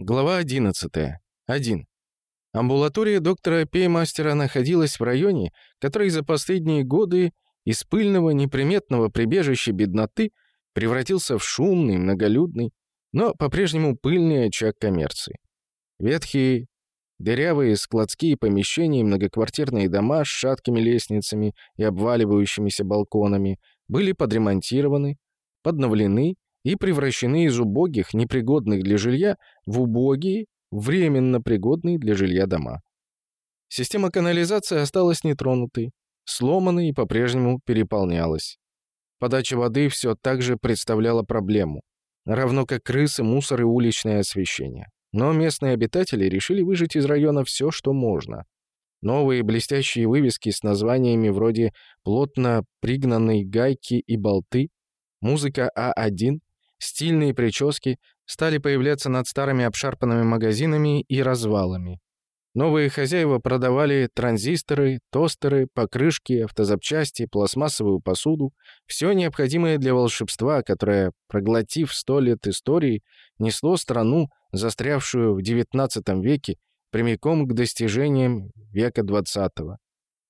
Глава 11. 1. Амбулатория доктора Пеймастера находилась в районе, который за последние годы из пыльного неприметного прибежища бедноты превратился в шумный, многолюдный, но по-прежнему пыльный очаг коммерции. Ветхие, дырявые складские помещения и многоквартирные дома с шаткими лестницами и обваливающимися балконами были подремонтированы, подновлены и превращены из убогих, непригодных для жилья, в убогие, временно пригодные для жилья дома. Система канализации осталась нетронутой, сломанной и по-прежнему переполнялась. Подача воды все так же представляла проблему, равно как крысы, мусор и уличное освещение. Но местные обитатели решили выжить из района все, что можно. Новые блестящие вывески с названиями вроде «Плотно пригнанной гайки и болты», «Музыка А1», Стильные прически стали появляться над старыми обшарпанными магазинами и развалами. Новые хозяева продавали транзисторы, тостеры, покрышки, автозапчасти, пластмассовую посуду, все необходимое для волшебства, которое, проглотив сто лет истории, несло страну, застрявшую в XIX веке, прямиком к достижениям века XX.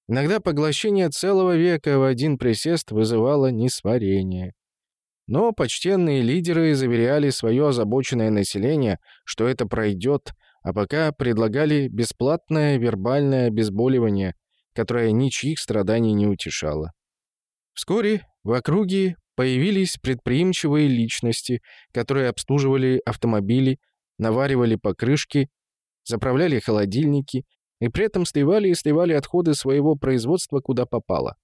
Иногда поглощение целого века в один присест вызывало несварение. Но почтенные лидеры заверяли свое озабоченное население, что это пройдет, а пока предлагали бесплатное вербальное обезболивание, которое ничьих страданий не утешало. Вскоре в округе появились предприимчивые личности, которые обслуживали автомобили, наваривали покрышки, заправляли холодильники и при этом сливали и сливали отходы своего производства куда попало.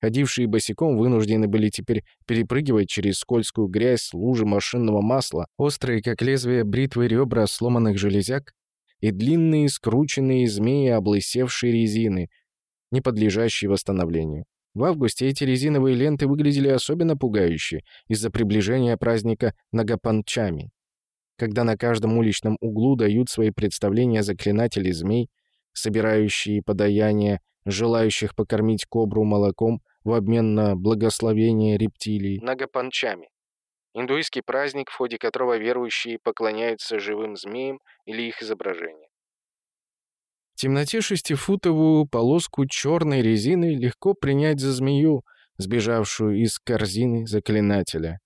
Ходившие босиком вынуждены были теперь перепрыгивать через скользкую грязь, лужи машинного масла, острые, как лезвие бритвы ребра сломанных железяк и длинные, скрученные змеи облысевшей резины, не подлежащие восстановлению. В августе эти резиновые ленты выглядели особенно пугающе из-за приближения праздника Нагапанчами, когда на каждом уличном углу дают свои представления заклинатели змей, собирающие подаяния, желающих покормить кобру молоком в обмен на благословение рептилий. Нагапанчами. Индуистский праздник, в ходе которого верующие поклоняются живым змеям или их изображениям. В темноте шестифутовую полоску черной резины легко принять за змею, сбежавшую из корзины заклинателя.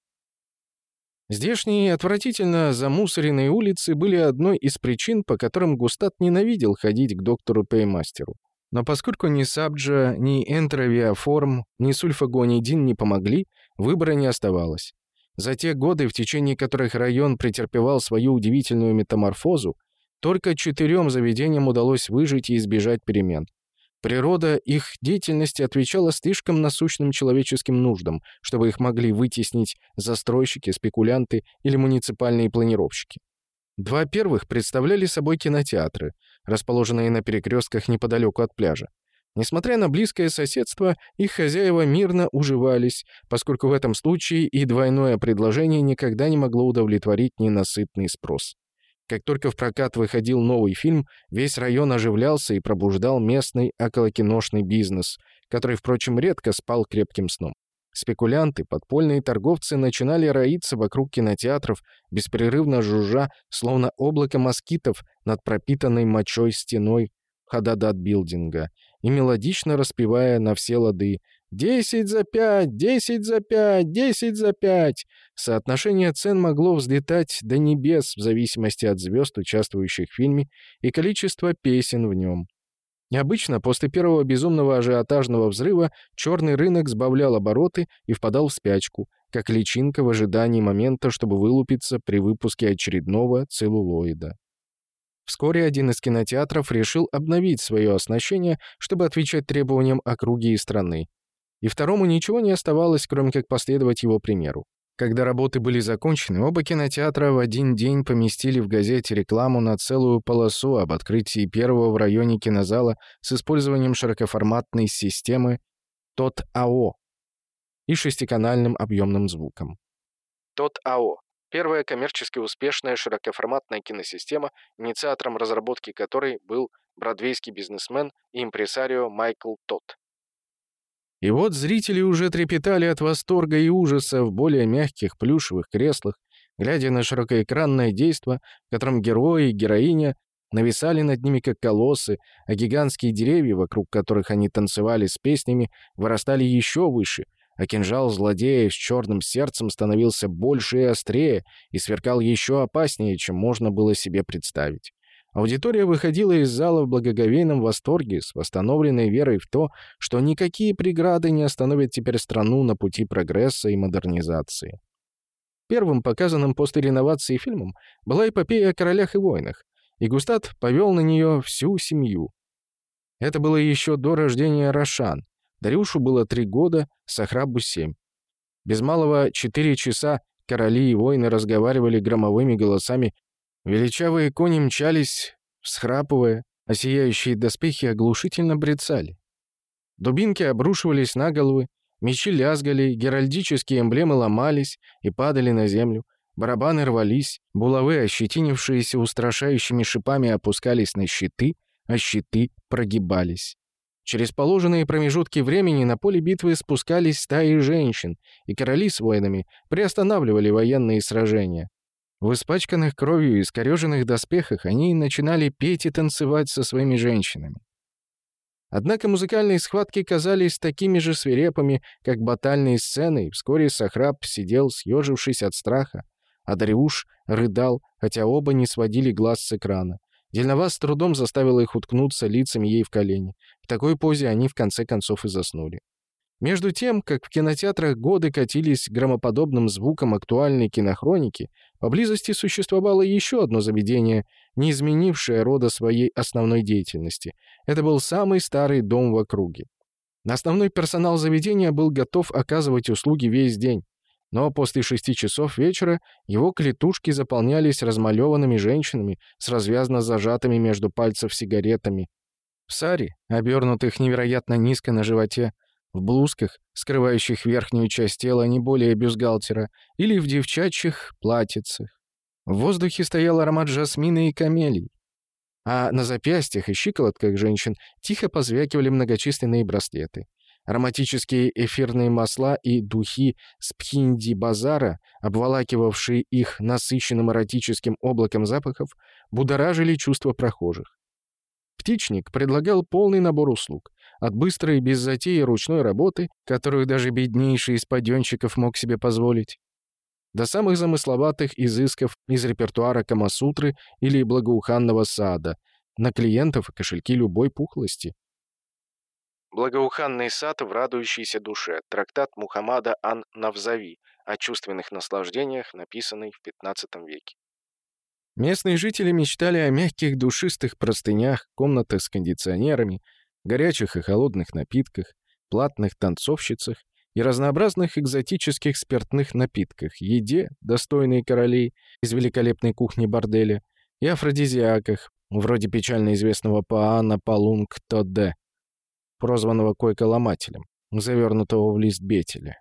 Здешние отвратительно замусоренные улицы были одной из причин, по которым Густат ненавидел ходить к доктору Пеймастеру. Но поскольку ни Сабджа, ни энтровиаформ, ни сульфагонидин не помогли, выбора не оставалось. За те годы, в течение которых район претерпевал свою удивительную метаморфозу, только четырем заведениям удалось выжить и избежать перемен. Природа их деятельности отвечала слишком насущным человеческим нуждам, чтобы их могли вытеснить застройщики, спекулянты или муниципальные планировщики. Два первых представляли собой кинотеатры, расположенные на перекрестках неподалеку от пляжа. Несмотря на близкое соседство, их хозяева мирно уживались, поскольку в этом случае и двойное предложение никогда не могло удовлетворить ненасытный спрос. Как только в прокат выходил новый фильм, весь район оживлялся и пробуждал местный околокиношный бизнес, который, впрочем, редко спал крепким сном. Спекулянты, подпольные торговцы начинали роиться вокруг кинотеатров, беспрерывно жужжа, словно облако москитов над пропитанной мочой стеной Хададат-билдинга, и мелодично распевая на все лады «Десять за пять! Десять за пять! Десять за пять!» Соотношение цен могло взлетать до небес в зависимости от звезд, участвующих в фильме, и количества песен в нем. Обычно после первого безумного ажиотажного взрыва черный рынок сбавлял обороты и впадал в спячку, как личинка в ожидании момента, чтобы вылупиться при выпуске очередного целлулоида. Вскоре один из кинотеатров решил обновить свое оснащение, чтобы отвечать требованиям округи и страны. И второму ничего не оставалось, кроме как последовать его примеру. Когда работы были закончены, оба кинотеатра в один день поместили в газете рекламу на целую полосу об открытии первого в районе кинозала с использованием широкоформатной системы ТОТ-АО и шестиканальным объемным звуком. ТОТ-АО – первая коммерчески успешная широкоформатная киносистема, инициатором разработки которой был бродвейский бизнесмен и импресарио Майкл Тот. И вот зрители уже трепетали от восторга и ужаса в более мягких плюшевых креслах, глядя на широкоэкранное действо, в котором герои и героиня нависали над ними как колоссы, а гигантские деревья, вокруг которых они танцевали с песнями, вырастали еще выше, а кинжал злодея с черным сердцем становился больше и острее и сверкал еще опаснее, чем можно было себе представить. Аудитория выходила из зала в благоговейном восторге с восстановленной верой в то, что никакие преграды не остановят теперь страну на пути прогресса и модернизации. Первым показанным после реновации фильмом была эпопея о королях и войнах, и Густат повел на нее всю семью. Это было еще до рождения Рошан. Дарюшу было три года, Сахрабу — семь. Без малого четыре часа короли и воины разговаривали громовыми голосами, величавые кони мчались, всхрапывая, а сияющие доспехи оглушительно брецали. Дубинки обрушивались на головы, мечи лязгали, геральдические эмблемы ломались и падали на землю, Барабаны рвались, булавы, ощетинившиеся устрашающими шипами, опускались на щиты, а щиты прогибались. Через положенные промежутки времени на поле битвы спускались стаи женщин, и короли с воинами приостанавливали военные сражения. В испачканных кровью и искореженных доспехах они начинали петь и танцевать со своими женщинами. Однако музыкальные схватки казались такими же свирепыми, как батальные сцены, и вскоре Сахраб сидел, съежившись от страха, а Дариуш рыдал, хотя оба не сводили глаз с экрана. Дельноваз с трудом заставила их уткнуться лицами ей в колени. В такой позе они в конце концов и заснули. Между тем, как в кинотеатрах годы катились громоподобным звуком актуальной кинохроники, поблизости существовало еще одно заведение, не изменившее рода своей основной деятельности. Это был самый старый дом в округе. Основной персонал заведения был готов оказывать услуги весь день. Но после шести часов вечера его клетушки заполнялись размалеванными женщинами с развязно зажатыми между пальцев сигаретами. В саре, обернутых невероятно низко на животе, в блузках, скрывающих верхнюю часть тела не более бюстгальтера, или в девчачьих платьицах. В воздухе стоял аромат жасмина и камелий, а на запястьях и щиколотках женщин тихо позвякивали многочисленные браслеты. Ароматические эфирные масла и духи с пхинди-базара, обволакивавшие их насыщенным эротическим облаком запахов, будоражили чувства прохожих. Птичник предлагал полный набор услуг. От быстрой без затеи ручной работы, которую даже беднейший из паденщиков мог себе позволить, до самых замысловатых изысков из репертуара Камасутры или благоуханного сада, на клиентов и кошельки любой пухлости. Благоуханный сад в радующейся душе. Трактат Мухаммада ан-Навзави о чувственных наслаждениях, написанный в XV веке. Местные жители мечтали о мягких душистых простынях, комнатах с кондиционерами, горячих и холодных напитках, платных танцовщицах и разнообразных экзотических спиртных напитках, еде, достойной королей из великолепной кухни борделя, и афродизиаках, вроде печально известного Паана Палунг Тодде, прозванного койколомателем, завернутого в лист бетеля.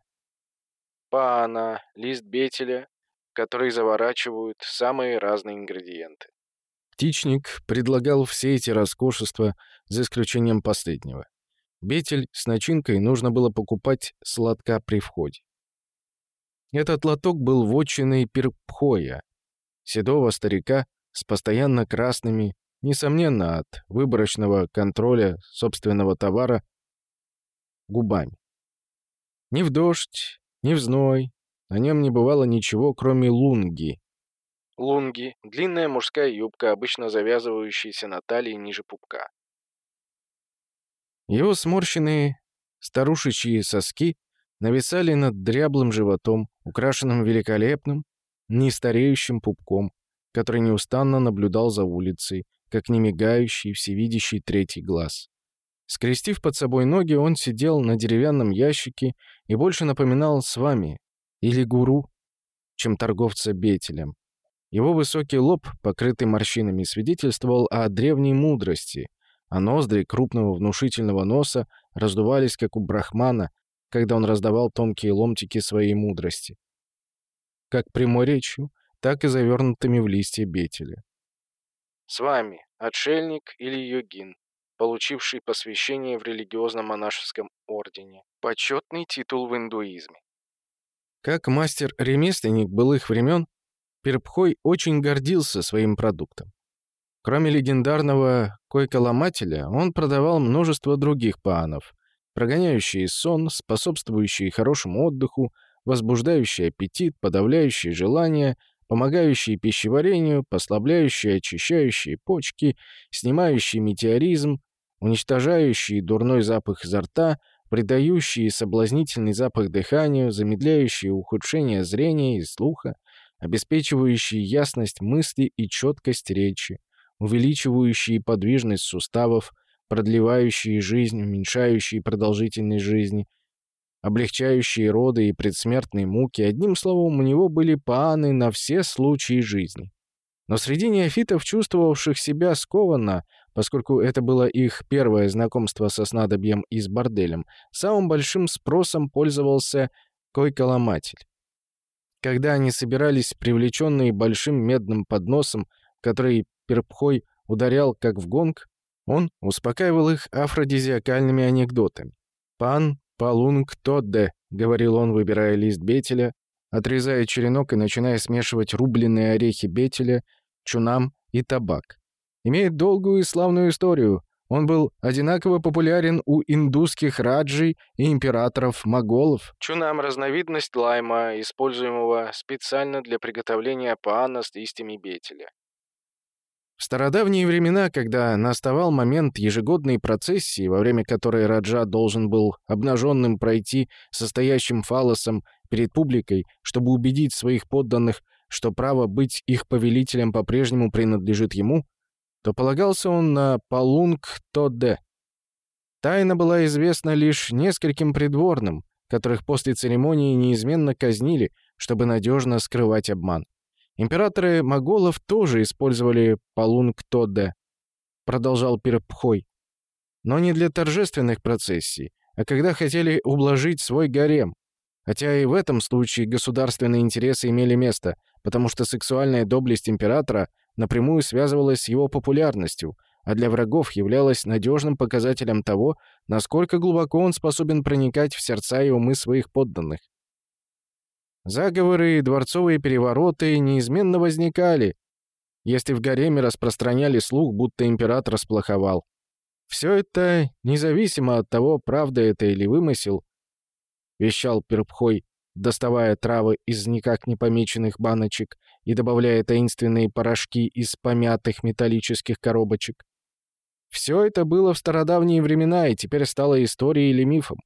Паана, лист бетеля, который заворачивают самые разные ингредиенты. Птичник предлагал все эти роскошества, за исключением последнего. Бетель с начинкой нужно было покупать сладка при входе. Этот лоток был вотчиной Пирпхоя, седого старика с постоянно красными, Несомненно, от выборочного контроля собственного товара губами. Ни в дождь, ни в зной на нем не бывало ничего, кроме лунги. Лунги — длинная мужская юбка, обычно завязывающаяся на талии ниже пупка. Его сморщенные старушечьи соски нависали над дряблым животом, украшенным великолепным, нестареющим пупком, который неустанно наблюдал за улицей, как немигающий, всевидящий третий глаз. Скрестив под собой ноги, он сидел на деревянном ящике и больше напоминал с вами или гуру, чем торговца бетелем. Его высокий лоб, покрытый морщинами, свидетельствовал о древней мудрости, а ноздри крупного внушительного носа раздувались, как у брахмана, когда он раздавал тонкие ломтики своей мудрости. Как прямой речью, так и завернутыми в листья бетеля. С вами отшельник или йогин, получивший посвящение в религиозном монашеском ордене. Почетный титул в индуизме. Как мастер-ремесленник былых времен, Перпхой очень гордился своим продуктом. Кроме легендарного койколомателя, он продавал множество других паанов, прогоняющие сон, способствующие хорошему отдыху, возбуждающие аппетит, подавляющие желания, помогающие пищеварению, послабляющие очищающие почки, снимающие метеоризм, уничтожающие дурной запах изо рта, придающие соблазнительный запах дыханию, замедляющие ухудшение зрения и слуха, обеспечивающие ясность мысли и четкость речи, увеличивающие подвижность суставов, продлевающие жизнь, уменьшающие продолжительность жизни, облегчающие роды и предсмертные муки. Одним словом, у него были пааны на все случаи жизни. Но среди неофитов, чувствовавших себя скованно, поскольку это было их первое знакомство со снадобьем и с борделем, самым большим спросом пользовался койколоматель. Когда они собирались, привлеченные большим медным подносом, который Перпхой ударял как в гонг, он успокаивал их афродизиакальными анекдотами. «Пан Палунг Тодде», — говорил он, выбирая лист бетеля, отрезая черенок и начиная смешивать рубленые орехи бетеля, чунам и табак. Имеет долгую и славную историю. Он был одинаково популярен у индусских раджей и императоров-моголов. Чунам – разновидность лайма, используемого специально для приготовления паана с листьями бетеля. В стародавние времена, когда наставал момент ежегодной процессии, во время которой Раджа должен был обнаженным пройти состоящим фалосом перед публикой, чтобы убедить своих подданных, что право быть их повелителем по-прежнему принадлежит ему, то полагался он на Палунг Тоде. Тайна была известна лишь нескольким придворным, которых после церемонии неизменно казнили, чтобы надежно скрывать обман. Императоры моголов тоже использовали Палунг Тодде, продолжал Пирпхой. Но не для торжественных процессий, а когда хотели ублажить свой гарем. Хотя и в этом случае государственные интересы имели место, потому что сексуальная доблесть императора напрямую связывалась с его популярностью, а для врагов являлась надежным показателем того, насколько глубоко он способен проникать в сердца и умы своих подданных. Заговоры и дворцовые перевороты неизменно возникали, если в гареме распространяли слух, будто император сплоховал. Все это, независимо от того, правда это или вымысел, вещал Перпхой, доставая травы из никак не помеченных баночек и добавляя таинственные порошки из помятых металлических коробочек. Все это было в стародавние времена и теперь стало историей или мифом.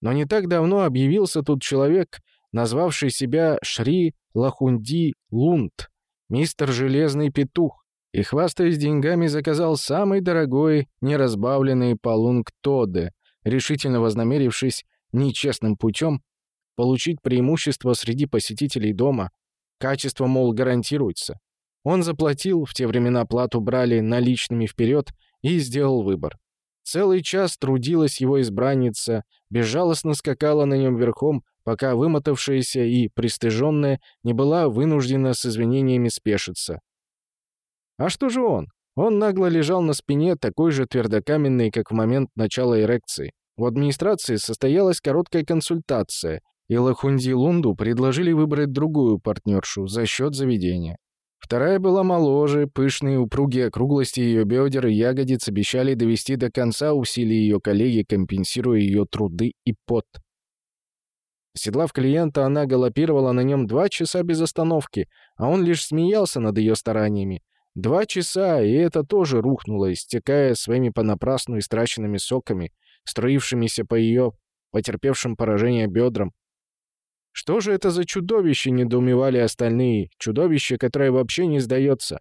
Но не так давно объявился тут человек, назвавший себя Шри Лахунди Лунд, мистер Железный Петух, и, хвастаясь деньгами, заказал самый дорогой, неразбавленный полунг Тоде, решительно вознамерившись нечестным путем получить преимущество среди посетителей дома. Качество, мол, гарантируется. Он заплатил, в те времена плату брали наличными вперед, и сделал выбор. Целый час трудилась его избранница, безжалостно скакала на нем верхом, пока вымотавшаяся и пристыженная не была вынуждена с извинениями спешиться. А что же он? Он нагло лежал на спине, такой же твердокаменный, как в момент начала эрекции. В администрации состоялась короткая консультация, и Лахунди Лунду предложили выбрать другую партнершу за счет заведения. Вторая была моложе, пышные упругие округлости ее бедер и ягодиц обещали довести до конца усилий ее коллеги, компенсируя ее труды и пот. Оседлав клиента, она галопировала на нем два часа без остановки, а он лишь смеялся над ее стараниями. Два часа, и это тоже рухнуло, истекая своими понапрасну истраченными соками, струившимися по ее потерпевшим поражение бедрам. Что же это за чудовище, недоумевали остальные, чудовище, которое вообще не сдается?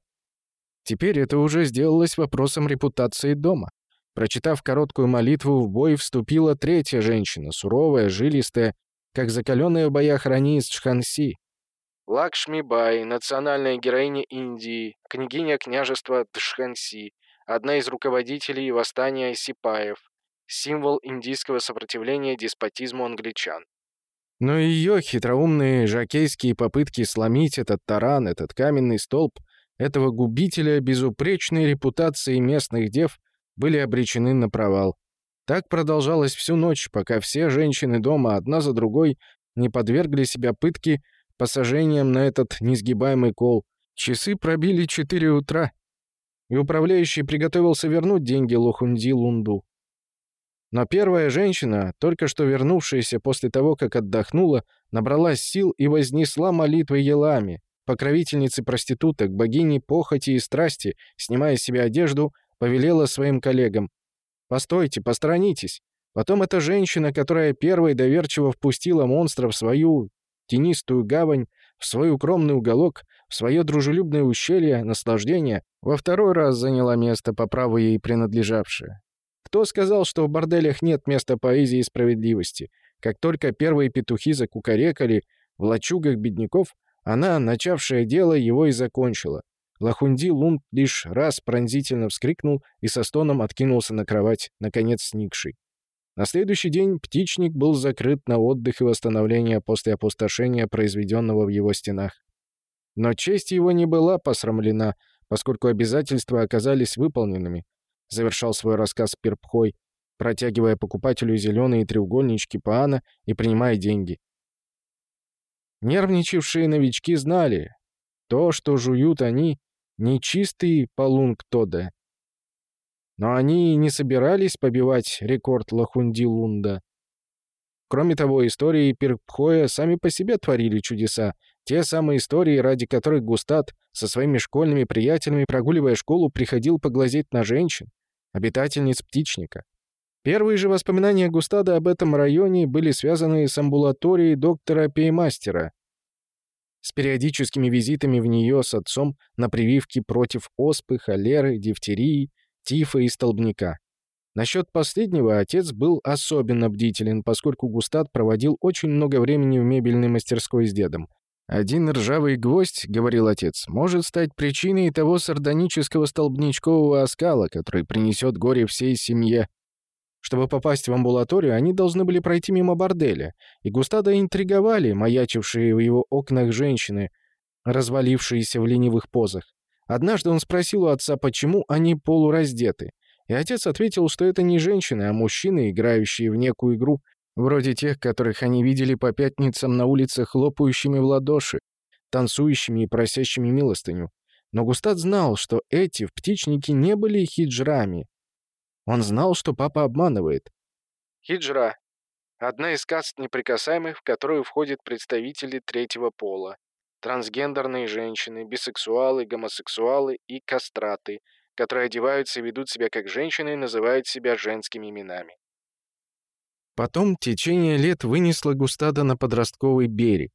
Теперь это уже сделалось вопросом репутации дома. Прочитав короткую молитву, в бой вступила третья женщина, суровая, жилистая, как закаленная в боях рани из Чханси. Лакшми Бай, национальная героиня Индии, княгиня княжества Дшханси, одна из руководителей восстания Сипаев, символ индийского сопротивления деспотизму англичан. Но ее хитроумные жакейские попытки сломить этот таран, этот каменный столб, этого губителя безупречной репутации местных дев были обречены на провал. Так продолжалось всю ночь, пока все женщины дома одна за другой не подвергли себя пытке посажением на этот несгибаемый кол. Часы пробили 4 утра, и управляющий приготовился вернуть деньги Лохунди Лунду. Но первая женщина, только что вернувшаяся после того, как отдохнула, набралась сил и вознесла молитвы Елами, покровительницы проституток, богини похоти и страсти, снимая с себя одежду, повелела своим коллегам. «Постойте, посторонитесь!» Потом эта женщина, которая первой доверчиво впустила монстра в свою тенистую гавань, в свой укромный уголок, в свое дружелюбное ущелье наслаждения, во второй раз заняла место по праву ей принадлежавшее. Кто сказал, что в борделях нет места поэзии и справедливости? Как только первые петухи закукарекали в лачугах бедняков, она, начавшая дело, его и закончила. Лохунди Лунд лишь раз пронзительно вскрикнул и со стоном откинулся на кровать, наконец сникший. На следующий день птичник был закрыт на отдых и восстановление после опустошения, произведенного в его стенах. Но честь его не была посрамлена, поскольку обязательства оказались выполненными, завершал свой рассказ Перпхой, протягивая покупателю зеленые треугольнички паана и принимая деньги. Нервничавшие новички знали, то, что жуют они, не чистый полунг Тода. Но они не собирались побивать рекорд Лохунди Лунда. Кроме того, истории Пирпхоя сами по себе творили чудеса, те самые истории, ради которых Густат со своими школьными приятелями, прогуливая школу, приходил поглазеть на женщин, обитательниц птичника. Первые же воспоминания Густада об этом районе были связаны с амбулаторией доктора Пеймастера, с периодическими визитами в нее с отцом на прививки против оспы, холеры, дифтерии, тифа и столбняка. Насчет последнего отец был особенно бдителен, поскольку Густат проводил очень много времени в мебельной мастерской с дедом. «Один ржавый гвоздь, — говорил отец, — может стать причиной того сардонического столбнячкового оскала, который принесет горе всей семье. Чтобы попасть в амбулаторию, они должны были пройти мимо борделя, и Густада интриговали маячившие в его окнах женщины, развалившиеся в ленивых позах. Однажды он спросил у отца, почему они полураздеты, и отец ответил, что это не женщины, а мужчины, играющие в некую игру, вроде тех, которых они видели по пятницам на улицах хлопающими в ладоши, танцующими и просящими милостыню. Но Густат знал, что эти в птичнике не были хиджрами. Он знал, что папа обманывает. Хиджра – одна из каст неприкасаемых, в которую входят представители третьего пола, трансгендерные женщины, бисексуалы, гомосексуалы и кастраты, которые одеваются и ведут себя как женщины и называют себя женскими именами. Потом течение лет вынесло Густада на подростковый берег,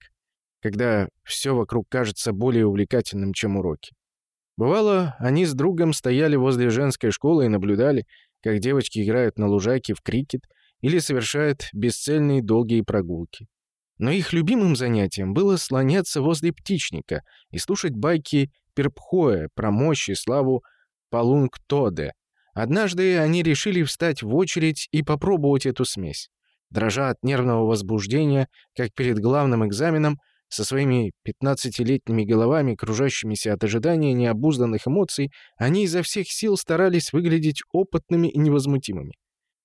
когда все вокруг кажется более увлекательным, чем уроки. Бывало, они с другом стояли возле женской школы и наблюдали, как девочки играют на лужайке в крикет или совершают бесцельные долгие прогулки. Но их любимым занятием было слоняться возле птичника и слушать байки Перпхоя про мощь и славу Палунг-Тоде, Однажды они решили встать в очередь и попробовать эту смесь. Дрожа от нервного возбуждения, как перед главным экзаменом, со своими пятнадцатилетними головами, кружащимися от ожидания необузданных эмоций, они изо всех сил старались выглядеть опытными и невозмутимыми.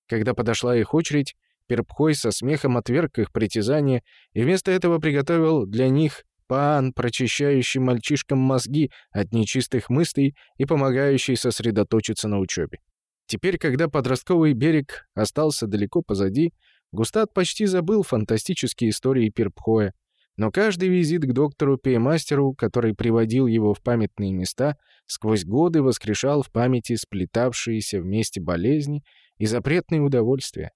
Когда подошла их очередь, Перпхой со смехом отверг их притязания и вместо этого приготовил для них паан, прочищающий мальчишкам мозги от нечистых мыслей и помогающий сосредоточиться на учебе. Теперь, когда подростковый берег остался далеко позади, Густат почти забыл фантастические истории Пирпхоя, но каждый визит к доктору Пеймастеру, который приводил его в памятные места, сквозь годы воскрешал в памяти сплетавшиеся вместе болезни и запретные удовольствия.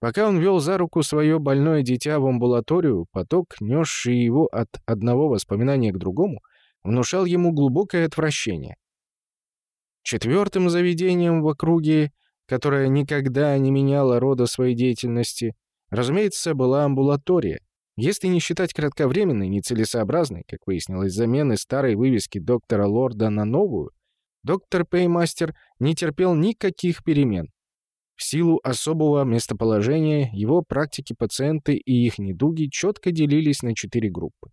Пока он вел за руку свое больное дитя в амбулаторию, поток, несший его от одного воспоминания к другому, внушал ему глубокое отвращение. Четвертым заведением в округе, которое никогда не меняло рода своей деятельности, разумеется, была амбулатория. Если не считать кратковременной, нецелесообразной, как выяснилось, замены старой вывески доктора Лорда на новую, доктор Пеймастер не терпел никаких перемен. В силу особого местоположения его практики пациенты и их недуги четко делились на четыре группы.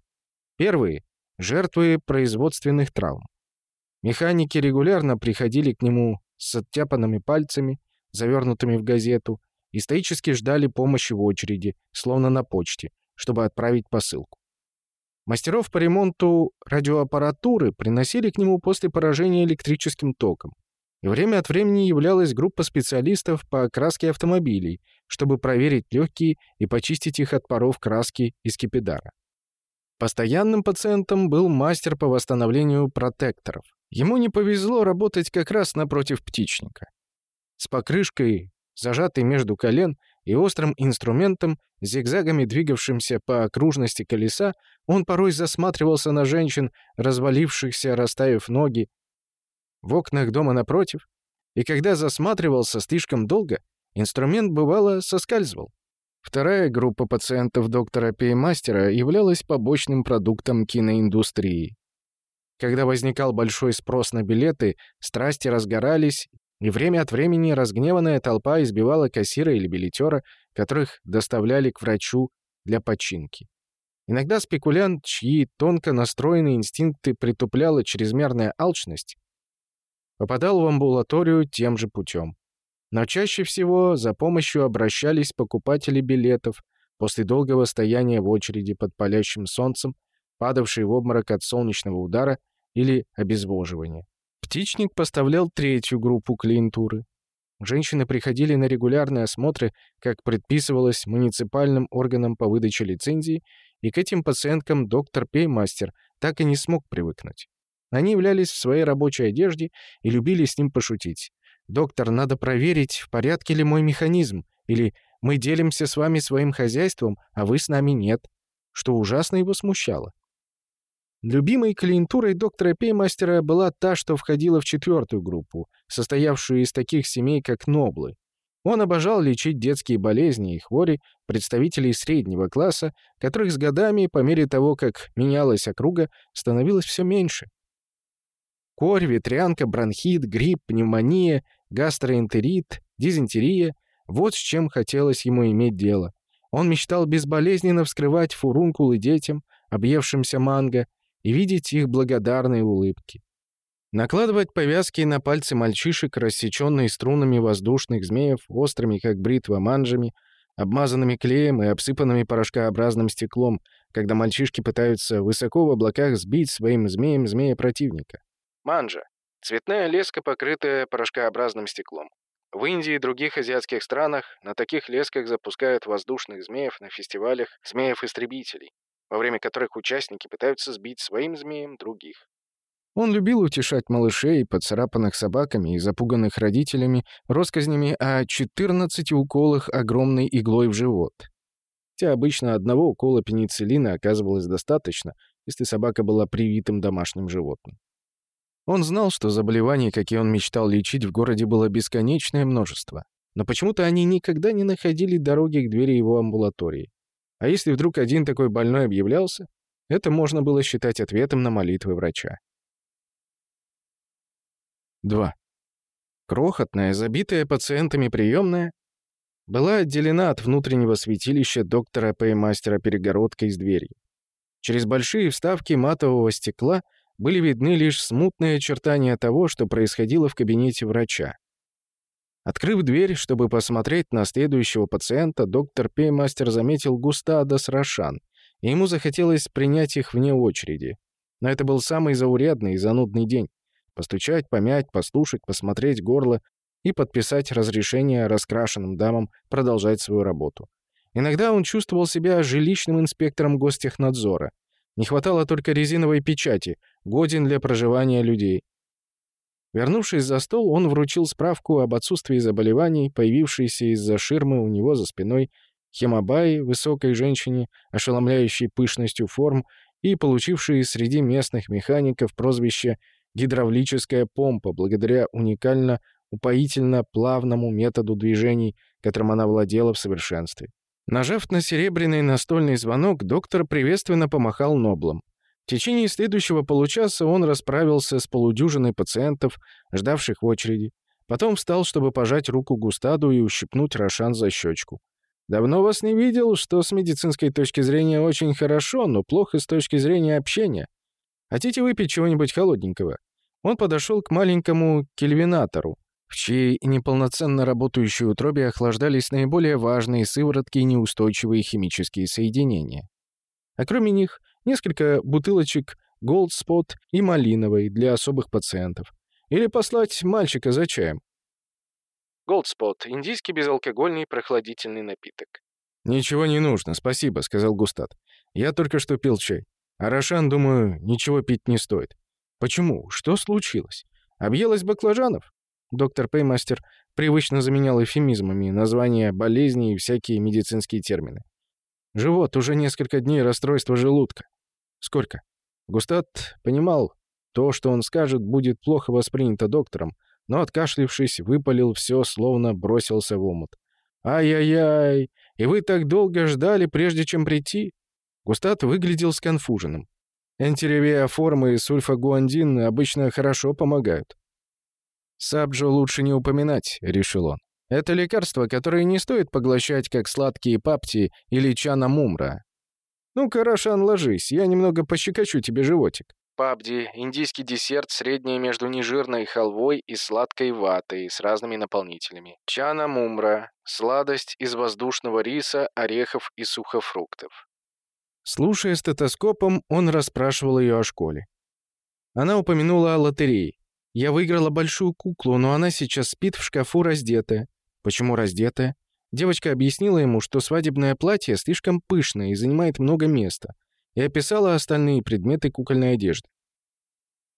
Первые – жертвы производственных травм. Механики регулярно приходили к нему с оттяпанными пальцами, завернутыми в газету, и стоически ждали помощи в очереди, словно на почте, чтобы отправить посылку. Мастеров по ремонту радиоаппаратуры приносили к нему после поражения электрическим током. И время от времени являлась группа специалистов по окраске автомобилей, чтобы проверить легкие и почистить их от паров краски и скипидара. Постоянным пациентом был мастер по восстановлению протекторов. Ему не повезло работать как раз напротив птичника. С покрышкой, зажатой между колен, и острым инструментом, зигзагами двигавшимся по окружности колеса, он порой засматривался на женщин, развалившихся, расставив ноги, в окнах дома напротив, и когда засматривался слишком долго, инструмент, бывало, соскальзывал. Вторая группа пациентов доктора Пеймастера являлась побочным продуктом киноиндустрии. Когда возникал большой спрос на билеты, страсти разгорались, и время от времени разгневанная толпа избивала кассира или билетера, которых доставляли к врачу для починки. Иногда спекулянт, чьи тонко настроенные инстинкты притупляла чрезмерная алчность, попадал в амбулаторию тем же путем. Но чаще всего за помощью обращались покупатели билетов после долгого стояния в очереди под палящим солнцем, падавшие в обморок от солнечного удара или обезвоживания. Птичник поставлял третью группу клиентуры. Женщины приходили на регулярные осмотры, как предписывалось муниципальным органам по выдаче лицензии, и к этим пациенткам доктор Пеймастер так и не смог привыкнуть. Они являлись в своей рабочей одежде и любили с ним пошутить. «Доктор, надо проверить, в порядке ли мой механизм», или «Мы делимся с вами своим хозяйством, а вы с нами нет», что ужасно его смущало. Любимой клиентурой доктора Пеймастера была та, что входила в четвертую группу, состоявшую из таких семей, как Ноблы. Он обожал лечить детские болезни и хвори представителей среднего класса, которых с годами, по мере того, как менялась округа, становилось все меньше. Корь, ветрянка, бронхит, грипп, пневмония, гастроэнтерит, дизентерия — вот с чем хотелось ему иметь дело. Он мечтал безболезненно вскрывать фурункулы детям, объевшимся манго, и видеть их благодарные улыбки. Накладывать повязки на пальцы мальчишек, рассеченные струнами воздушных змеев, острыми, как бритва, манжами, обмазанными клеем и обсыпанными порошкообразным стеклом, когда мальчишки пытаются высоко в облаках сбить своим змеем змея противника. Манджа. Цветная леска, покрытая порошкообразным стеклом. В Индии и других азиатских странах на таких лесках запускают воздушных змеев на фестивалях змеев-истребителей, во время которых участники пытаются сбить своим змеем других. Он любил утешать малышей, поцарапанных собаками и запуганных родителями, россказнями о 14 уколах огромной иглой в живот. Хотя обычно одного укола пенициллина оказывалось достаточно, если собака была привитым домашним животным. Он знал, что заболеваний, какие он мечтал лечить, в городе было бесконечное множество. Но почему-то они никогда не находили дороги к двери его амбулатории. А если вдруг один такой больной объявлялся, это можно было считать ответом на молитвы врача. 2. Крохотная, забитая пациентами приемная была отделена от внутреннего святилища доктора Пеймастера перегородкой с дверью. Через большие вставки матового стекла — были видны лишь смутные очертания того, что происходило в кабинете врача. Открыв дверь, чтобы посмотреть на следующего пациента, доктор Пеймастер заметил Густада с Рошан, и ему захотелось принять их вне очереди. Но это был самый заурядный и занудный день. Постучать, помять, послушать, посмотреть горло и подписать разрешение раскрашенным дамам продолжать свою работу. Иногда он чувствовал себя жилищным инспектором гостехнадзора. Не хватало только резиновой печати, годен для проживания людей. Вернувшись за стол, он вручил справку об отсутствии заболеваний, появившейся из-за ширмы у него за спиной, Хемабаи, высокой женщине, ошеломляющей пышностью форм, и получившей среди местных механиков прозвище «гидравлическая помпа» благодаря уникально упоительно плавному методу движений, которым она владела в совершенстве. Нажав на серебряный настольный звонок, доктор приветственно помахал Ноблом. В течение следующего получаса он расправился с полудюжиной пациентов, ждавших в очереди. Потом встал, чтобы пожать руку Густаду и ущипнуть Рошан за щечку. «Давно вас не видел, что с медицинской точки зрения очень хорошо, но плохо с точки зрения общения. Хотите выпить чего-нибудь холодненького?» Он подошел к маленькому кельвинатору, в чьей неполноценно работающей утробе охлаждались наиболее важные сыворотки и неустойчивые химические соединения. А кроме них, несколько бутылочек Gold Spot и малиновой для особых пациентов. Или послать мальчика за чаем. Голдспот — индийский безалкогольный прохладительный напиток. «Ничего не нужно, спасибо», — сказал Густат. «Я только что пил чай. А Рошан, думаю, ничего пить не стоит». «Почему? Что случилось? Объелась баклажанов?» Доктор Пеймастер привычно заменял эфемизмами названия болезней и всякие медицинские термины. «Живот, уже несколько дней расстройства желудка». «Сколько?» Густат понимал, то, что он скажет, будет плохо воспринято доктором, но, откашлившись, выпалил все, словно бросился в омут. «Ай-яй-яй! И вы так долго ждали, прежде чем прийти?» Густат выглядел сконфуженным. Энтеревиа-формы и сульфагуандин обычно хорошо помогают. «Сабджо лучше не упоминать», — решил он. «Это лекарство, которое не стоит поглощать, как сладкие папти или чана мумра. Ну-ка, Рошан, ложись, я немного пощекочу тебе животик». Пабди – индийский десерт, средний между нежирной халвой и сладкой ватой с разными наполнителями. Чана мумра – сладость из воздушного риса, орехов и сухофруктов. Слушая стетоскопом, он расспрашивал ее о школе. Она упомянула о лотерее. «Я выиграла большую куклу, но она сейчас спит в шкафу раздетая». «Почему раздетая?» Девочка объяснила ему, что свадебное платье слишком пышное и занимает много места и описала остальные предметы кукольной одежды.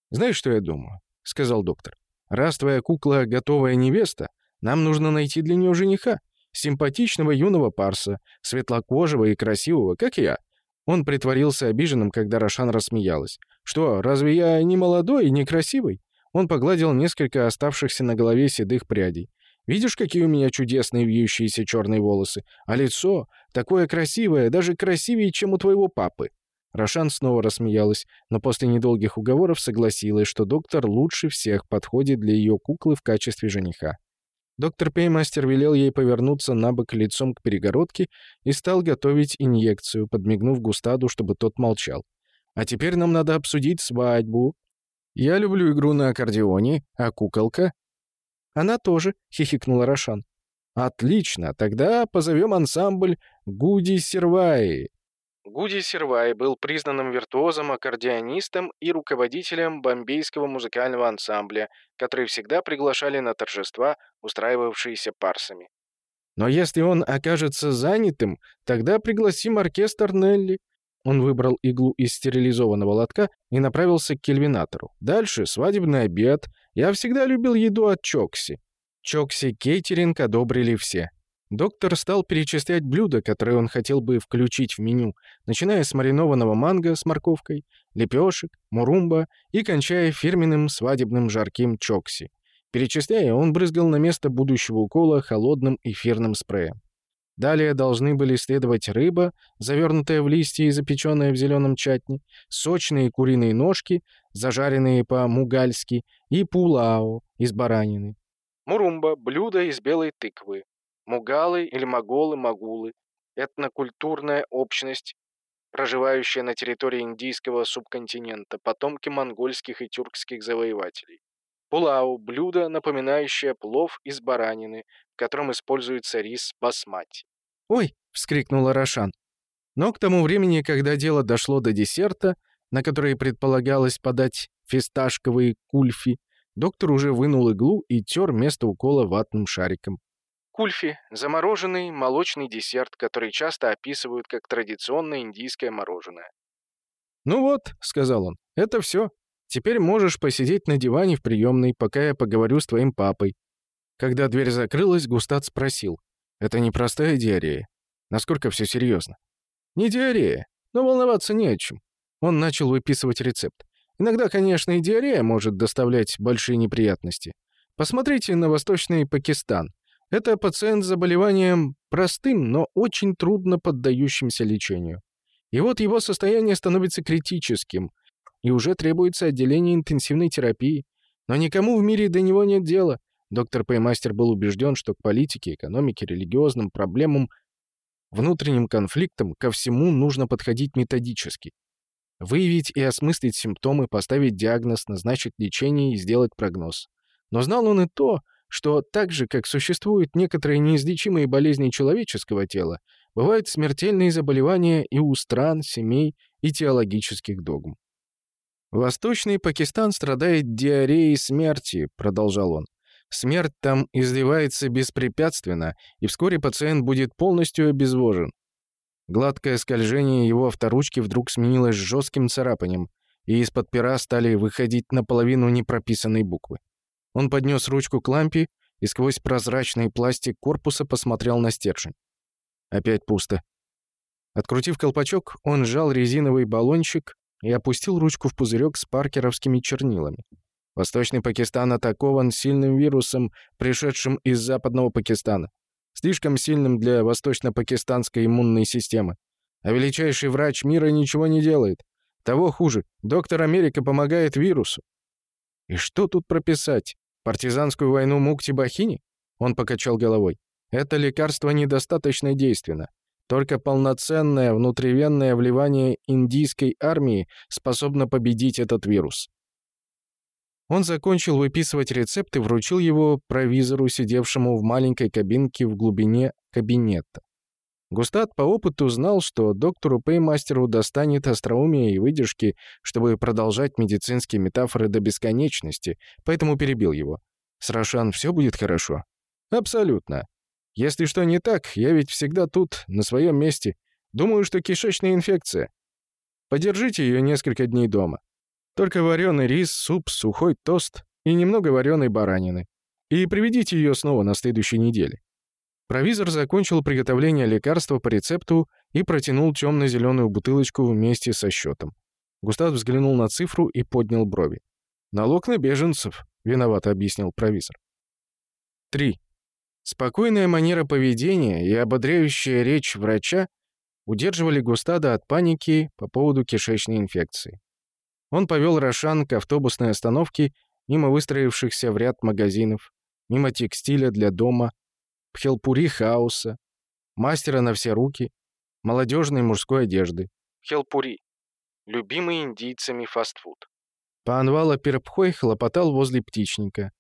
«Знаешь, что я думаю?» — сказал доктор. «Раз твоя кукла — готовая невеста, нам нужно найти для нее жениха, симпатичного юного парса, светлокожего и красивого, как я». Он притворился обиженным, когда Рошан рассмеялась. «Что, разве я не молодой и не красивый?» Он погладил несколько оставшихся на голове седых прядей. «Видишь, какие у меня чудесные вьющиеся черные волосы? А лицо такое красивое, даже красивее, чем у твоего папы. Рошан снова рассмеялась, но после недолгих уговоров согласилась, что доктор лучше всех подходит для ее куклы в качестве жениха. Доктор Пеймастер велел ей повернуться на бок лицом к перегородке и стал готовить инъекцию, подмигнув Густаду, чтобы тот молчал. «А теперь нам надо обсудить свадьбу. Я люблю игру на аккордеоне, а куколка?» «Она тоже», — хихикнула Рошан. «Отлично, тогда позовем ансамбль Гуди Серваи. Гуди Сервай был признанным виртуозом, аккордеонистом и руководителем бомбейского музыкального ансамбля, который всегда приглашали на торжества, устраивавшиеся парсами. «Но если он окажется занятым, тогда пригласим оркестр Нелли». Он выбрал иглу из стерилизованного лотка и направился к кельвинатору. Дальше свадебный обед. Я всегда любил еду от Чокси. Чокси кейтеринг одобрили все. Доктор стал перечислять блюда, которые он хотел бы включить в меню, начиная с маринованного манго с морковкой, лепешек, мурумба и кончая фирменным свадебным жарким чокси. Перечисляя, он брызгал на место будущего укола холодным эфирным спреем. Далее должны были следовать рыба, завернутая в листья и запеченная в зеленом чатни, сочные куриные ножки, зажаренные по-мугальски, и пулао из баранины. Мурумба – блюдо из белой тыквы. Мугалы или моголы-магулы – этнокультурная общность, проживающая на территории индийского субконтинента, потомки монгольских и тюркских завоевателей. Пулау – блюдо, напоминающее плов из баранины, в котором используется рис басмати. «Ой!» — вскрикнула Рошан. Но к тому времени, когда дело дошло до десерта, на который предполагалось подать фисташковые кульфи, доктор уже вынул иглу и тер место укола ватным шариком. Кульфи – замороженный молочный десерт, который часто описывают как традиционное индийское мороженое. «Ну вот», — сказал он, — «это все. Теперь можешь посидеть на диване в приемной, пока я поговорю с твоим папой». Когда дверь закрылась, Густат спросил. «Это не простая диарея? Насколько все серьезно?» «Не диарея, но волноваться не о чем». Он начал выписывать рецепт. Иногда, конечно, и диарея может доставлять большие неприятности. Посмотрите на Восточный Пакистан. Это пациент с заболеванием простым, но очень трудно поддающимся лечению. И вот его состояние становится критическим, и уже требуется отделение интенсивной терапии. Но никому в мире до него нет дела. Доктор Пеймастер был убежден, что к политике, экономике, религиозным проблемам, внутренним конфликтам, ко всему нужно подходить методически. Выявить и осмыслить симптомы, поставить диагноз, назначить лечение и сделать прогноз. Но знал он и то, что так же, как существуют некоторые неизлечимые болезни человеческого тела, бывают смертельные заболевания и у стран, семей и теологических догм. «Восточный Пакистан страдает диареей смерти», — продолжал он. «Смерть там изливается беспрепятственно, и вскоре пациент будет полностью обезвожен. Гладкое скольжение его авторучки вдруг сменилось жестким царапанием, и из-под пера стали выходить наполовину непрописанные буквы. Он поднес ручку к лампе и сквозь прозрачный пластик корпуса посмотрел на стержень. Опять пусто. Открутив колпачок, он сжал резиновый баллончик и опустил ручку в пузырек с паркеровскими чернилами. Восточный Пакистан атакован сильным вирусом, пришедшим из западного Пакистана. Слишком сильным для восточно-пакистанской иммунной системы. А величайший врач мира ничего не делает. Того хуже, доктор Америка помогает вирусу. И что тут прописать? Партизанскую войну Мукти-Бахини? Он покачал головой. Это лекарство недостаточно действенно. Только полноценное внутривенное вливание индийской армии способно победить этот вирус. Он закончил выписывать рецепт и вручил его провизору, сидевшему в маленькой кабинке в глубине кабинета. Густат по опыту знал, что доктору Пеймастеру достанет остроумия и выдержки, чтобы продолжать медицинские метафоры до бесконечности, поэтому перебил его. «С Рошан все будет хорошо?» «Абсолютно. Если что не так, я ведь всегда тут, на своем месте. Думаю, что кишечная инфекция. Подержите ее несколько дней дома. Только вареный рис, суп, сухой тост и немного вареной баранины. И приведите ее снова на следующей неделе». Провизор закончил приготовление лекарства по рецепту и протянул темно-зеленую бутылочку вместе со счетом. Густав взглянул на цифру и поднял брови. «Налог на беженцев», — виновато объяснил провизор. 3. Спокойная манера поведения и ободряющая речь врача удерживали Густада от паники по поводу кишечной инфекции. Он повел Рошан к автобусной остановке мимо выстроившихся в ряд магазинов, мимо текстиля для дома, пхелпури хаоса, мастера на все руки, молодежной мужской одежды. Пхелпури. Любимый индийцами фастфуд. Паанвала Перпхой хлопотал возле птичника.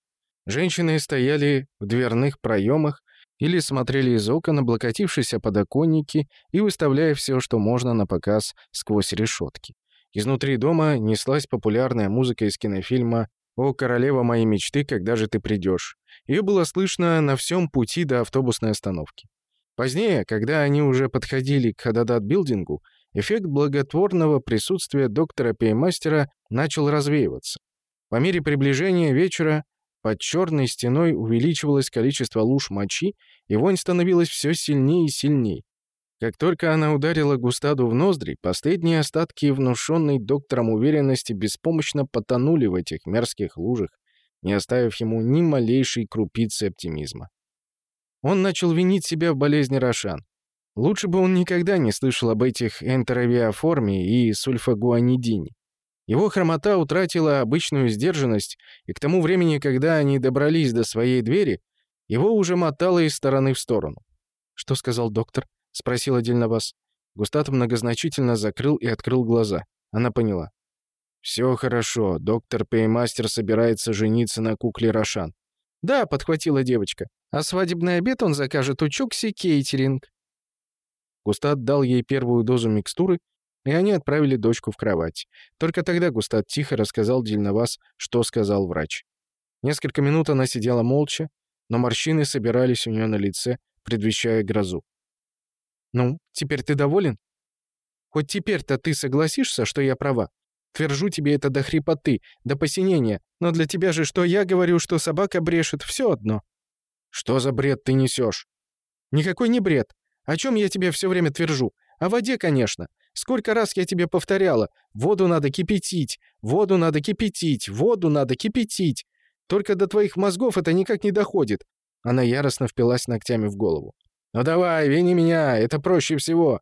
Женщины стояли в дверных проемах или смотрели из окон, облокотившись о подоконники и выставляя все, что можно на показ сквозь решетки. Изнутри дома неслась популярная музыка из кинофильма «О, королева моей мечты, когда же ты придешь?». Ее было слышно на всем пути до автобусной остановки. Позднее, когда они уже подходили к Хададат-билдингу, эффект благотворного присутствия доктора Пеймастера начал развеиваться. По мере приближения вечера под черной стеной увеличивалось количество луж мочи, и вонь становилась все сильнее и сильнее. Как только она ударила Густаду в ноздри, последние остатки внушенной доктором уверенности беспомощно потонули в этих мерзких лужах, не оставив ему ни малейшей крупицы оптимизма. Он начал винить себя в болезни Рошан. Лучше бы он никогда не слышал об этих энтеровиаформе и сульфагуанидине. Его хромота утратила обычную сдержанность, и к тому времени, когда они добрались до своей двери, его уже мотало из стороны в сторону. «Что сказал доктор?» — спросил отдельно вас. Густат многозначительно закрыл и открыл глаза. Она поняла. «Все хорошо. Доктор Пеймастер собирается жениться на кукле Рошан». «Да», — подхватила девочка. «А свадебный обед он закажет у Чукси Кейтеринг». Густат дал ей первую дозу микстуры, и они отправили дочку в кровать. Только тогда Густат тихо рассказал Дельновас, что сказал врач. Несколько минут она сидела молча, но морщины собирались у нее на лице, предвещая грозу. «Ну, теперь ты доволен? Хоть теперь-то ты согласишься, что я права? Твержу тебе это до хрипоты, до посинения, но для тебя же что я говорю, что собака брешет, все одно». «Что за бред ты несешь?» «Никакой не бред. О чем я тебе все время твержу? О воде, конечно. Сколько раз я тебе повторяла, воду надо кипятить, воду надо кипятить, воду надо кипятить. Только до твоих мозгов это никак не доходит». Она яростно впилась ногтями в голову. «Ну давай, вини меня, это проще всего».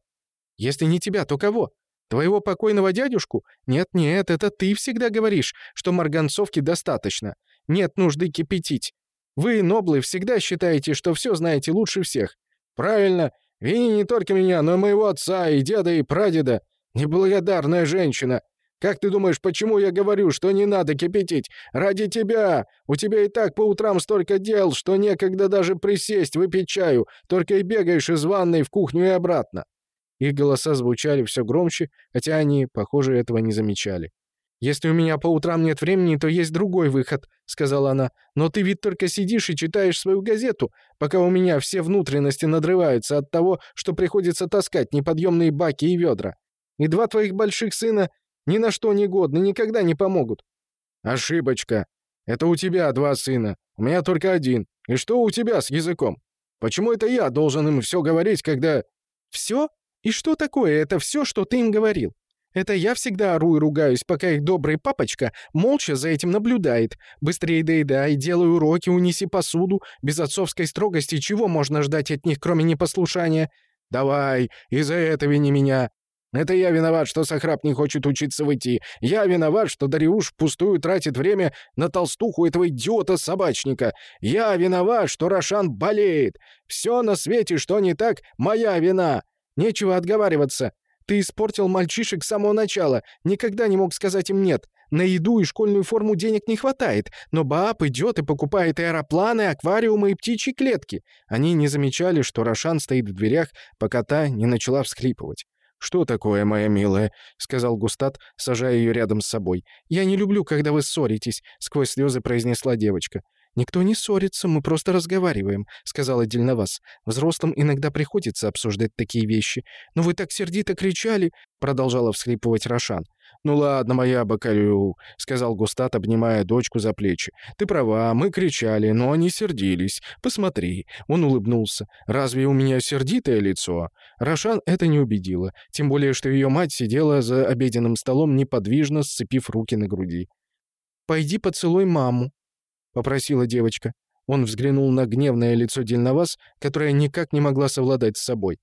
«Если не тебя, то кого? Твоего покойного дядюшку? Нет-нет, это ты всегда говоришь, что марганцовки достаточно. Нет нужды кипятить. Вы, ноблы, всегда считаете, что все знаете лучше всех. Правильно, вини не только меня, но и моего отца, и деда, и прадеда. Неблагодарная женщина. Как ты думаешь, почему я говорю, что не надо кипятить? Ради тебя! У тебя и так по утрам столько дел, что некогда даже присесть, выпить чаю, только и бегаешь из ванной в кухню и обратно. Их голоса звучали все громче, хотя они, похоже, этого не замечали. «Если у меня по утрам нет времени, то есть другой выход», — сказала она. «Но ты ведь только сидишь и читаешь свою газету, пока у меня все внутренности надрываются от того, что приходится таскать неподъемные баки и ведра. И два твоих больших сына ни на что не годны, никогда не помогут». «Ошибочка. Это у тебя два сына, у меня только один. И что у тебя с языком? Почему это я должен им все говорить, когда...» «Все? И что такое это все, что ты им говорил? Это я всегда ору и ругаюсь, пока их добрый папочка молча за этим наблюдает. Быстрее доедай, делай уроки, унеси посуду. Без отцовской строгости чего можно ждать от них, кроме непослушания? Давай, из-за этого не меня. Это я виноват, что Сахраб не хочет учиться выйти. Я виноват, что Дариуш впустую тратит время на толстуху этого идиота-собачника. Я виноват, что Рошан болеет. Все на свете, что не так, моя вина. Нечего отговариваться. Ты испортил мальчишек с самого начала, никогда не мог сказать им «нет». На еду и школьную форму денег не хватает, но Баап идет и покупает аэропланы, аквариумы и птичьи клетки. Они не замечали, что Рошан стоит в дверях, пока та не начала всхлипывать. «Что такое, моя милая?» — сказал Густат, сажая ее рядом с собой. «Я не люблю, когда вы ссоритесь», — сквозь слезы произнесла девочка. «Никто не ссорится, мы просто разговариваем», — сказала Дельновас. «Взрослым иногда приходится обсуждать такие вещи. Но вы так сердито кричали», — продолжала всхлипывать Рошан. «Ну ладно, моя Бакалю», — сказал Густат, обнимая дочку за плечи. «Ты права, мы кричали, но они сердились. Посмотри». Он улыбнулся. «Разве у меня сердитое лицо?» Рошан это не убедило, тем более, что ее мать сидела за обеденным столом неподвижно, сцепив руки на груди. «Пойди поцелуй маму», — попросила девочка. Он взглянул на гневное лицо Дельновас, которая никак не могла совладать с собой.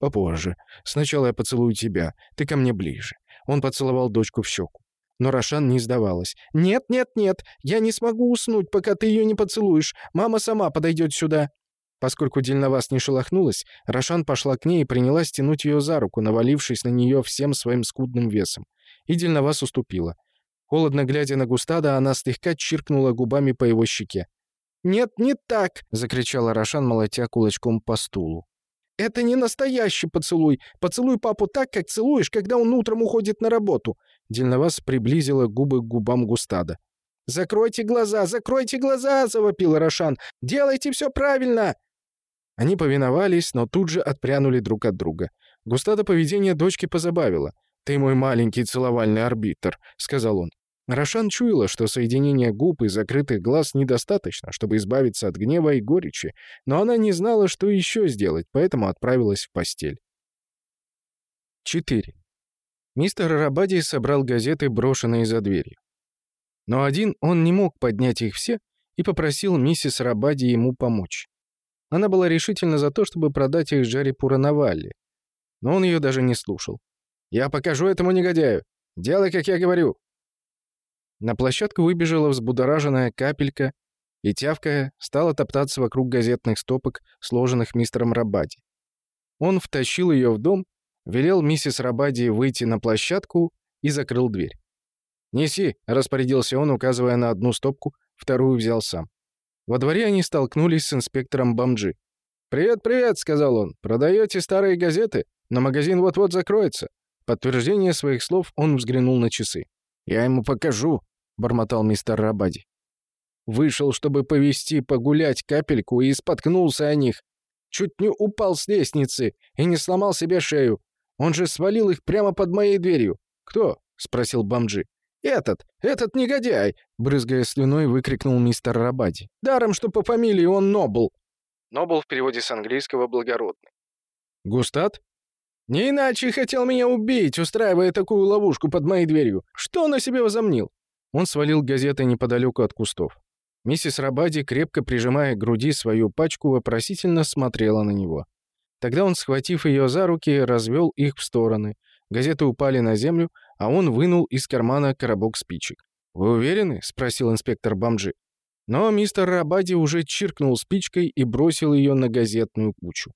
«Попозже. Сначала я поцелую тебя. Ты ко мне ближе». Он поцеловал дочку в щеку. Но Рошан не сдавалась. «Нет, нет, нет, я не смогу уснуть, пока ты ее не поцелуешь. Мама сама подойдет сюда». Поскольку Дельновас не шелохнулась, Рошан пошла к ней и принялась тянуть ее за руку, навалившись на нее всем своим скудным весом. И Дельновас уступила. Холодно глядя на Густада, она слегка чиркнула губами по его щеке. «Нет, не так!» — закричала Рошан, молотя кулачком по стулу. «Это не настоящий поцелуй. Поцелуй папу так, как целуешь, когда он утром уходит на работу». Дельновас приблизила губы к губам Густада. «Закройте глаза, закройте глаза!» — завопил Рошан. «Делайте все правильно!» Они повиновались, но тут же отпрянули друг от друга. Густада поведение дочки позабавило. «Ты мой маленький целовальный арбитр», — сказал он. Рошан чуяла, что соединение губ и закрытых глаз недостаточно, чтобы избавиться от гнева и горечи, но она не знала, что еще сделать, поэтому отправилась в постель. 4. Мистер Рабади собрал газеты, брошенные за дверью. Но один он не мог поднять их все и попросил миссис Рабади ему помочь. Она была решительна за то, чтобы продать их Джерри Пуранавалли, но он ее даже не слушал. «Я покажу этому негодяю! Делай, как я говорю!» На площадку выбежала взбудораженная капелька и, тявкая, стала топтаться вокруг газетных стопок, сложенных мистером Рабади. Он втащил ее в дом, велел миссис Рабади выйти на площадку и закрыл дверь. «Неси», — распорядился он, указывая на одну стопку, вторую взял сам. Во дворе они столкнулись с инспектором Бамджи. «Привет, привет», — сказал он. «Продаете старые газеты? Но магазин вот-вот закроется». Подтверждение своих слов он взглянул на часы. «Я ему покажу», — бормотал мистер Рабади. Вышел, чтобы повести погулять капельку, и споткнулся о них. Чуть не упал с лестницы и не сломал себе шею. Он же свалил их прямо под моей дверью. «Кто?» — спросил Бамджи. «Этот! Этот негодяй!» — брызгая слюной, выкрикнул мистер Рабади. «Даром, что по фамилии он Нобл!» Нобл в переводе с английского «благородный». «Густат?» «Не иначе хотел меня убить, устраивая такую ловушку под моей дверью. Что он о себе возомнил?» Он свалил газеты неподалеку от кустов. Миссис Рабади, крепко прижимая к груди свою пачку, вопросительно смотрела на него. Тогда он, схватив ее за руки, развел их в стороны. Газеты упали на землю, а он вынул из кармана коробок спичек. «Вы уверены?» — спросил инспектор Бамджи. Но мистер Рабади уже чиркнул спичкой и бросил ее на газетную кучу.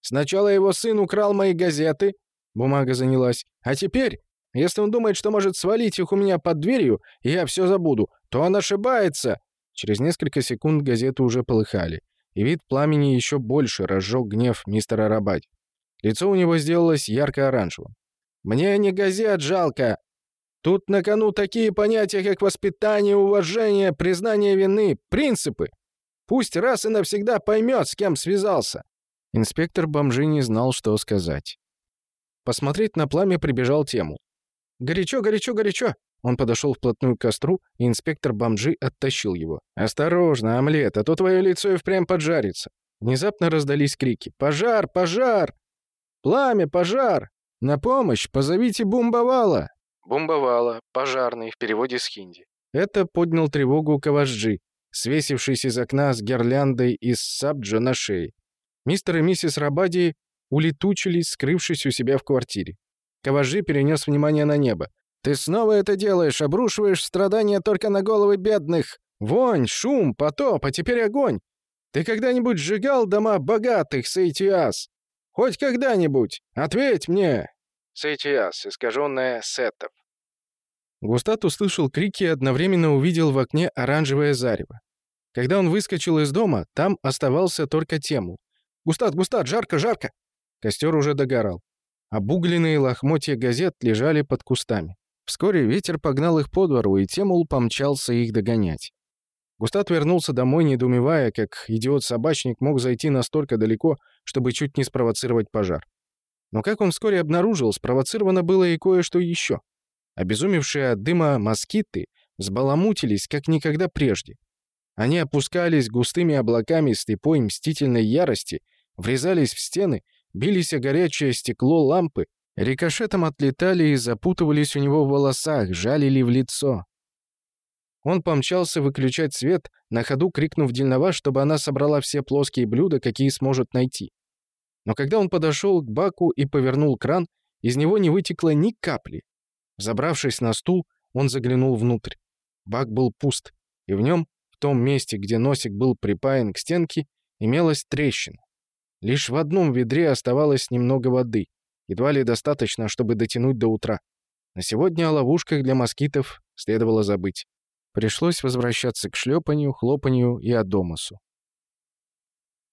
«Сначала его сын украл мои газеты», — бумага занялась, «а теперь если он думает, что может свалить их у меня под дверью, и я все забуду, то он ошибается!» Через несколько секунд газеты уже полыхали, и вид пламени еще больше разжег гнев мистера Рабади. Лицо у него сделалось ярко-оранжевым. «Мне не газет жалко. Тут на кону такие понятия, как воспитание, уважение, признание вины, принципы. Пусть раз и навсегда поймет, с кем связался». Инспектор бомжи не знал, что сказать. Посмотреть на пламя прибежал Тему. «Горячо, горячо, горячо!» Он подошел вплотную к костру, и инспектор бомжи оттащил его. «Осторожно, омлет, а то твое лицо и впрямь поджарится!» Внезапно раздались крики. «Пожар! Пожар! Пламя! Пожар! На помощь! Позовите бумбовала!» Бумбовала, пожарный, в переводе с хинди. Это поднял тревогу Каваджи, свесившийся из окна с гирляндой из сабджа на шее. Мистер и миссис Рабади улетучились, скрывшись у себя в квартире. Каважи перенес внимание на небо. «Ты снова это делаешь, обрушиваешь страдания только на головы бедных! Вонь, шум, потоп, а теперь огонь! Ты когда-нибудь сжигал дома богатых, Сейтиас? Хоть когда-нибудь? Ответь мне!» Сейтиас, искаженное сетов. Густат услышал крики и одновременно увидел в окне оранжевое зарево. Когда он выскочил из дома, там оставался только Тему. «Густат, Густат, жарко, жарко!» Костер уже догорал. Обугленные лохмотья газет лежали под кустами. Вскоре ветер погнал их по двору, и Темул помчался их догонять. Густат вернулся домой, недоумевая, как идиот-собачник мог зайти настолько далеко, чтобы чуть не спровоцировать пожар. Но как он вскоре обнаружил, спровоцировано было и кое-что еще. Обезумевшие от дыма москиты взбаламутились, как никогда прежде. Они опускались густыми облаками слепой мстительной ярости, врезались в стены, бились о горячее стекло лампы, Рикошетом отлетали и запутывались у него в волосах, жалили в лицо. Он помчался выключать свет, на ходу крикнув Дельнова, чтобы она собрала все плоские блюда, какие сможет найти. Но когда он подошел к баку и повернул кран, из него не вытекло ни капли. Забравшись на стул, он заглянул внутрь. Бак был пуст, и в нем, в том месте, где носик был припаян к стенке, имелась трещина. Лишь в одном ведре оставалось немного воды. Едва ли достаточно, чтобы дотянуть до утра. На сегодня о ловушках для москитов следовало забыть. Пришлось возвращаться к шлепанию, хлопанью и Адомасу.